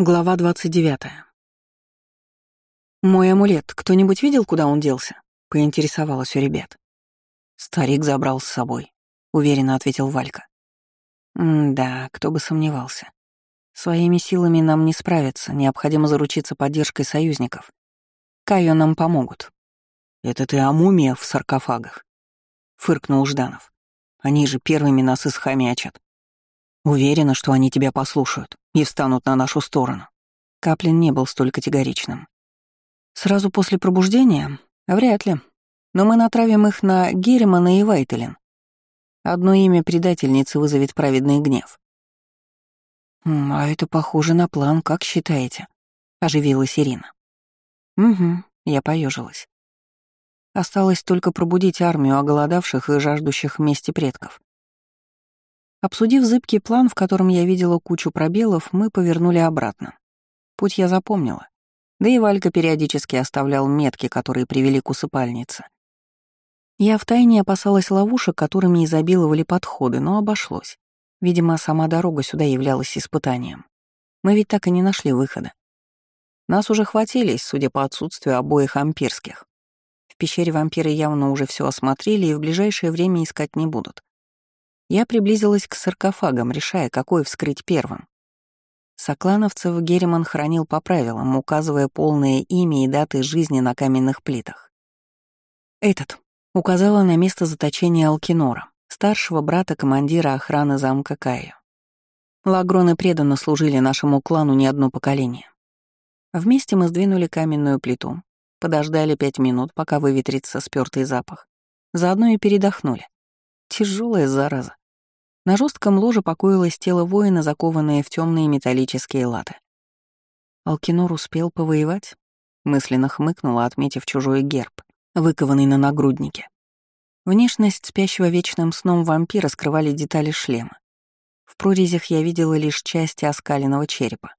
Глава 29. «Мой амулет, кто-нибудь видел, куда он делся?» — поинтересовалась у ребят. «Старик забрал с собой», — уверенно ответил Валька. «Да, кто бы сомневался. Своими силами нам не справиться, необходимо заручиться поддержкой союзников. Кайо нам помогут». «Это ты о в саркофагах?» — фыркнул Жданов. «Они же первыми нас исхомячат». Уверена, что они тебя послушают и встанут на нашу сторону. Каплин не был столь категоричным. Сразу после пробуждения? Вряд ли. Но мы натравим их на Геремана и Вайтелин. Одно имя предательницы вызовет праведный гнев. «А это похоже на план, как считаете?» — оживилась Ирина. «Угу», — я поежилась. Осталось только пробудить армию оголодавших и жаждущих мести предков. Обсудив зыбкий план, в котором я видела кучу пробелов, мы повернули обратно. Путь я запомнила. Да и Валька периодически оставлял метки, которые привели к усыпальнице. Я втайне опасалась ловушек, которыми изобиловали подходы, но обошлось. Видимо, сама дорога сюда являлась испытанием. Мы ведь так и не нашли выхода. Нас уже хватились, судя по отсутствию обоих ампирских. В пещере вампиры явно уже все осмотрели и в ближайшее время искать не будут. Я приблизилась к саркофагам, решая, какой вскрыть первым. Соклановцев Герриман хранил по правилам, указывая полное имя и даты жизни на каменных плитах. «Этот», — указала на место заточения Алкинора, старшего брата командира охраны замка Каю. Лагроны преданно служили нашему клану не одно поколение. Вместе мы сдвинули каменную плиту, подождали пять минут, пока выветрится спёртый запах, заодно и передохнули. Тяжелая зараза. На жестком ложе покоилось тело воина, закованное в темные металлические латы. Алкинор успел повоевать? Мысленно хмыкнула, отметив чужой герб, выкованный на нагруднике. Внешность спящего вечным сном вампира скрывали детали шлема. В прорезях я видела лишь части оскаленного черепа.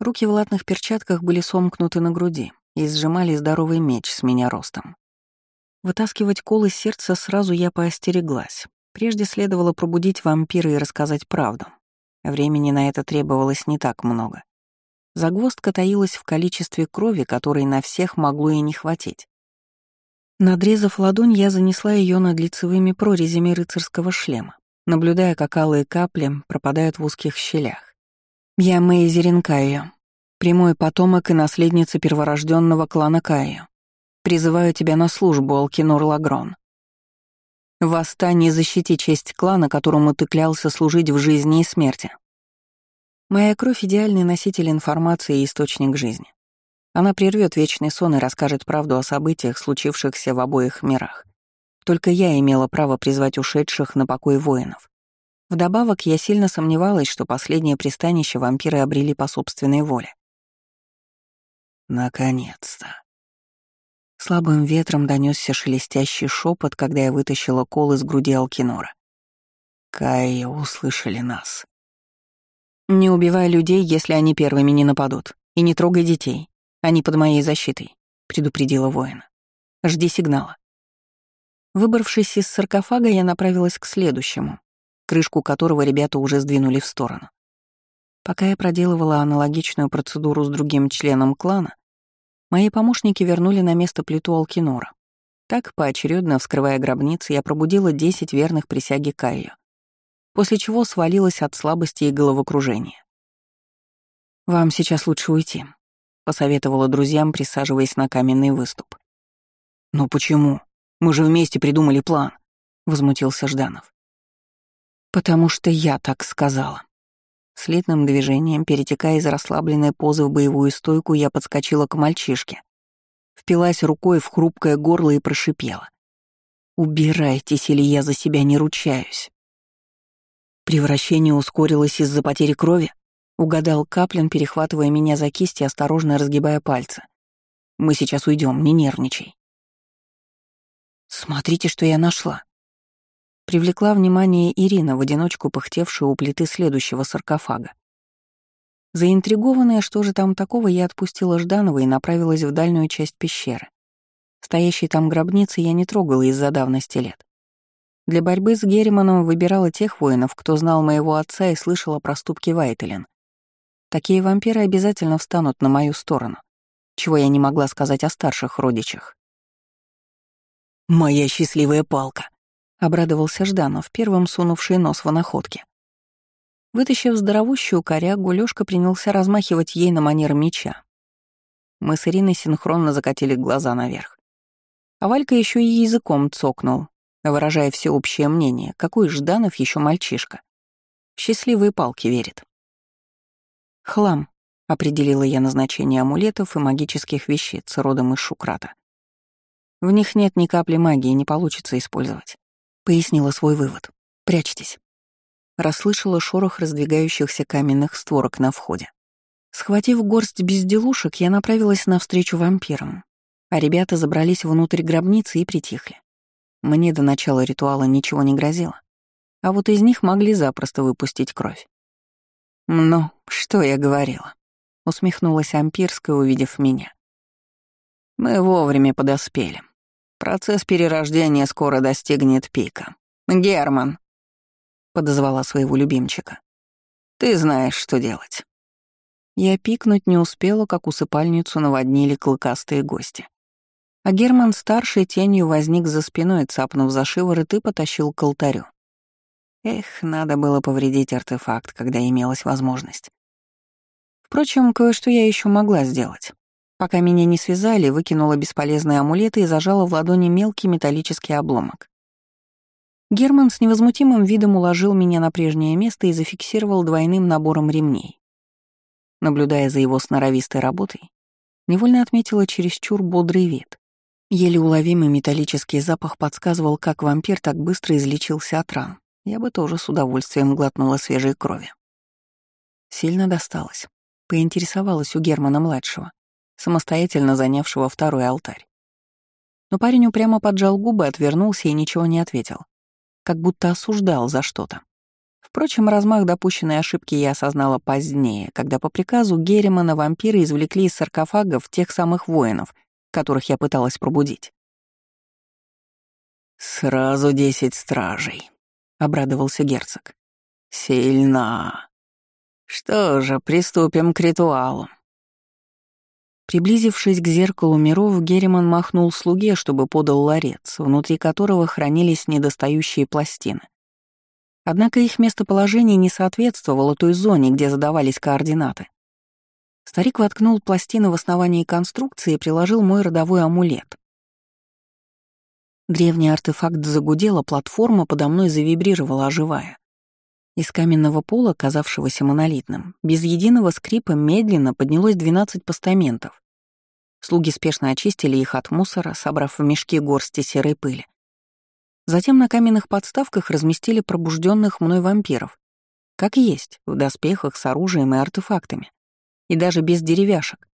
Руки в латных перчатках были сомкнуты на груди и сжимали здоровый меч с меня ростом. Вытаскивать кол из сердца сразу я поостереглась. Прежде следовало пробудить вампира и рассказать правду. Времени на это требовалось не так много. Загвоздка таилась в количестве крови, которой на всех могло и не хватить. Надрезав ладонь, я занесла ее над лицевыми прорезями рыцарского шлема, наблюдая, как алые капли пропадают в узких щелях. Я Мэй Зеренкайо, прямой потомок и наследница перворожденного клана Кайо. Призываю тебя на службу, Алкинор Лагрон. Восстань защити честь клана, которому ты клялся служить в жизни и смерти. Моя кровь — идеальный носитель информации и источник жизни. Она прервет вечный сон и расскажет правду о событиях, случившихся в обоих мирах. Только я имела право призвать ушедших на покой воинов. Вдобавок, я сильно сомневалась, что последнее пристанище вампиры обрели по собственной воле. Наконец-то. Слабым ветром донесся шелестящий шепот, когда я вытащила кол из груди Алкинора. Кайя услышали нас. «Не убивай людей, если они первыми не нападут. И не трогай детей. Они под моей защитой», — предупредила воина. «Жди сигнала». Выбравшись из саркофага, я направилась к следующему, крышку которого ребята уже сдвинули в сторону. Пока я проделывала аналогичную процедуру с другим членом клана, Мои помощники вернули на место плиту Алкинора. Так, поочередно вскрывая гробницы, я пробудила десять верных присяги Кайо, после чего свалилась от слабости и головокружения. «Вам сейчас лучше уйти», — посоветовала друзьям, присаживаясь на каменный выступ. «Но почему? Мы же вместе придумали план», — возмутился Жданов. «Потому что я так сказала». Слитным движением, перетекая из расслабленной позы в боевую стойку, я подскочила к мальчишке. Впилась рукой в хрупкое горло и прошипела. «Убирайтесь, или я за себя не ручаюсь». Превращение ускорилось из-за потери крови, угадал Каплин, перехватывая меня за кисть и осторожно разгибая пальцы. «Мы сейчас уйдем, не нервничай». «Смотрите, что я нашла», привлекла внимание Ирина, в одиночку пыхтевшая у плиты следующего саркофага. Заинтригованная, что же там такого, я отпустила Жданова и направилась в дальнюю часть пещеры. Стоящей там гробницы я не трогала из-за давности лет. Для борьбы с Герриманом выбирала тех воинов, кто знал моего отца и слышал о проступке Вайтелен. такие вампиры обязательно встанут на мою сторону, чего я не могла сказать о старших родичах. «Моя счастливая палка!» — обрадовался Жданов, первым сунувший нос в находке. Вытащив здоровущую корягу, Лёшка принялся размахивать ей на манер меча. Мы с Ириной синхронно закатили глаза наверх. А Валька еще и языком цокнул, выражая всеобщее мнение, какой Жданов еще мальчишка. В счастливые палки верит. «Хлам», — определила я назначение амулетов и магических вещиц родом из Шукрата. «В них нет ни капли магии, не получится использовать», — пояснила свой вывод. «Прячьтесь» расслышала шорох раздвигающихся каменных створок на входе. Схватив горсть безделушек, я направилась навстречу вампирам, а ребята забрались внутрь гробницы и притихли. Мне до начала ритуала ничего не грозило, а вот из них могли запросто выпустить кровь. «Ну, что я говорила?» — усмехнулась Ампирская, увидев меня. «Мы вовремя подоспели. Процесс перерождения скоро достигнет пика. Герман, — подозвала своего любимчика. «Ты знаешь, что делать». Я пикнуть не успела, как усыпальницу наводнили клыкастые гости. А Герман старшей тенью возник за спиной, цапнув за шиворот и потащил к алтарю. Эх, надо было повредить артефакт, когда имелась возможность. Впрочем, кое-что я еще могла сделать. Пока меня не связали, выкинула бесполезные амулеты и зажала в ладони мелкий металлический обломок. Герман с невозмутимым видом уложил меня на прежнее место и зафиксировал двойным набором ремней. Наблюдая за его сноровистой работой, невольно отметила чересчур бодрый вид. Еле уловимый металлический запах подсказывал, как вампир так быстро излечился от ран. Я бы тоже с удовольствием глотнула свежей крови. Сильно досталось. Поинтересовалась у Германа-младшего, самостоятельно занявшего второй алтарь. Но парень упрямо поджал губы, отвернулся и ничего не ответил как будто осуждал за что-то. Впрочем, размах допущенной ошибки я осознала позднее, когда по приказу Герримана вампиры извлекли из саркофагов тех самых воинов, которых я пыталась пробудить. «Сразу десять стражей», — обрадовался герцог. «Сильно. Что же, приступим к ритуалу». Приблизившись к зеркалу миров, Герриман махнул слуге, чтобы подал ларец, внутри которого хранились недостающие пластины. Однако их местоположение не соответствовало той зоне, где задавались координаты. Старик воткнул пластины в основании конструкции и приложил мой родовой амулет. Древний артефакт загудел, а платформа подо мной завибрировала, оживая. Из каменного пола, казавшегося монолитным, без единого скрипа медленно поднялось 12 постаментов. Слуги спешно очистили их от мусора, собрав в мешки горсти серой пыли. Затем на каменных подставках разместили пробужденных мной вампиров. Как есть, в доспехах с оружием и артефактами. И даже без деревяшек,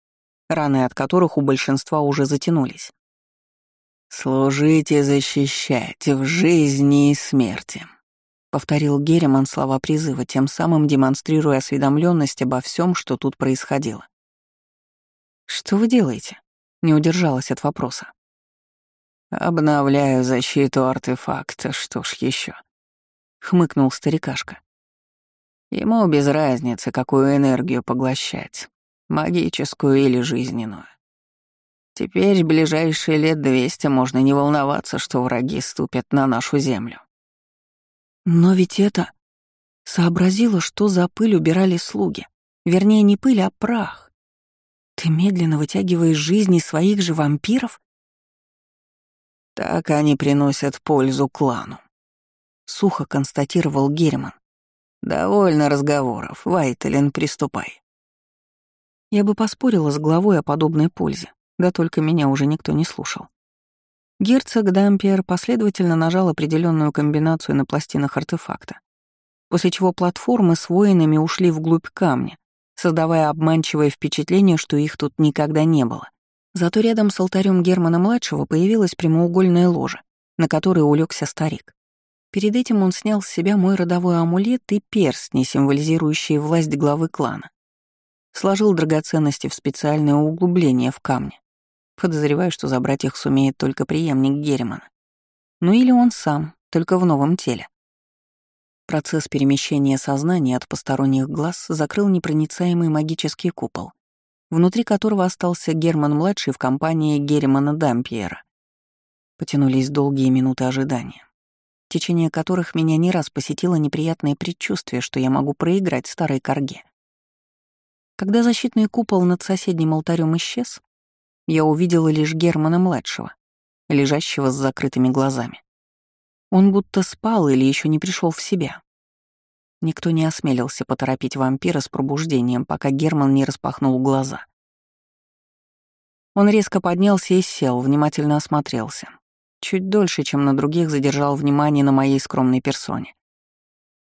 раны от которых у большинства уже затянулись. «Служите, защищайте в жизни и смерти», — повторил Герриман слова призыва, тем самым демонстрируя осведомленность обо всем, что тут происходило. «Что вы делаете?» — не удержалась от вопроса. «Обновляю защиту артефакта, что ж еще? хмыкнул старикашка. Ему без разницы, какую энергию поглощать, магическую или жизненную. Теперь ближайшие лет двести можно не волноваться, что враги ступят на нашу землю. Но ведь это... Сообразила, что за пыль убирали слуги. Вернее, не пыль, а прах. Ты медленно вытягиваешь жизни своих же вампиров? Так они приносят пользу клану. Сухо констатировал Герман. Довольно разговоров. Вайтелен, приступай. Я бы поспорила с главой о подобной пользе, да только меня уже никто не слушал. Герцог Дампиер последовательно нажал определенную комбинацию на пластинах артефакта, после чего платформы с воинами ушли вглубь камня, создавая обманчивое впечатление, что их тут никогда не было. Зато рядом с алтарем Германа-младшего появилась прямоугольная ложа, на которой улегся старик. Перед этим он снял с себя мой родовой амулет и перстни, символизирующие власть главы клана. Сложил драгоценности в специальное углубление в камне. Подозреваю, что забрать их сумеет только преемник Германа. Ну или он сам, только в новом теле. Процесс перемещения сознания от посторонних глаз закрыл непроницаемый магический купол, внутри которого остался Герман-младший в компании Германа Дампьера. Потянулись долгие минуты ожидания, в течение которых меня не раз посетило неприятное предчувствие, что я могу проиграть старой корге. Когда защитный купол над соседним алтарем исчез, я увидела лишь Германа-младшего, лежащего с закрытыми глазами. Он будто спал или еще не пришел в себя. Никто не осмелился поторопить вампира с пробуждением, пока Герман не распахнул глаза. Он резко поднялся и сел, внимательно осмотрелся. Чуть дольше, чем на других, задержал внимание на моей скромной персоне.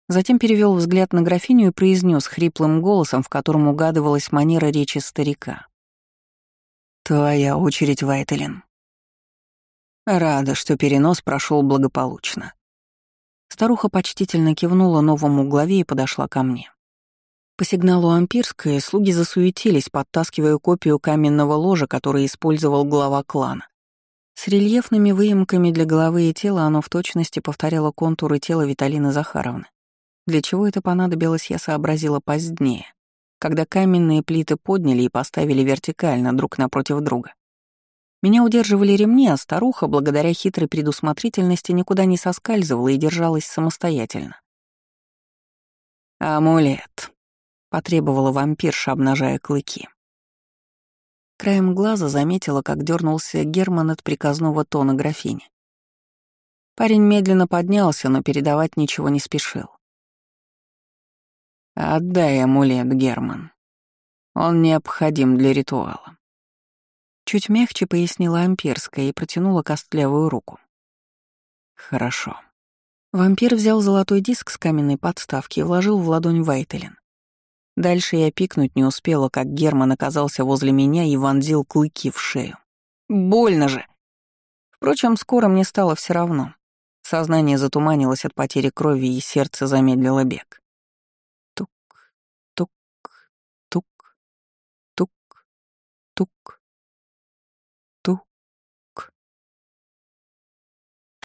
Затем перевел взгляд на графиню и произнес хриплым голосом, в котором угадывалась манера речи старика. «Твоя очередь, Вайтелин. Рада, что перенос прошел благополучно. Старуха почтительно кивнула новому главе и подошла ко мне. По сигналу ампирской слуги засуетились, подтаскивая копию каменного ложа, который использовал глава клана. С рельефными выемками для головы и тела оно в точности повторяло контуры тела Виталины Захаровны. Для чего это понадобилось, я сообразила позднее, когда каменные плиты подняли и поставили вертикально друг напротив друга. Меня удерживали ремни, а старуха, благодаря хитрой предусмотрительности, никуда не соскальзывала и держалась самостоятельно. «Амулет», — потребовала вампирша, обнажая клыки. Краем глаза заметила, как дернулся Герман от приказного тона графини. Парень медленно поднялся, но передавать ничего не спешил. «Отдай амулет, Герман. Он необходим для ритуала». Чуть мягче пояснила Амперская и протянула костлявую руку. «Хорошо». Вампир взял золотой диск с каменной подставки и вложил в ладонь Вайтелин. Дальше я пикнуть не успела, как Герман оказался возле меня и вонзил клыки в шею. Больно же! Впрочем, скоро мне стало все равно. Сознание затуманилось от потери крови, и сердце замедлило бег. Тук.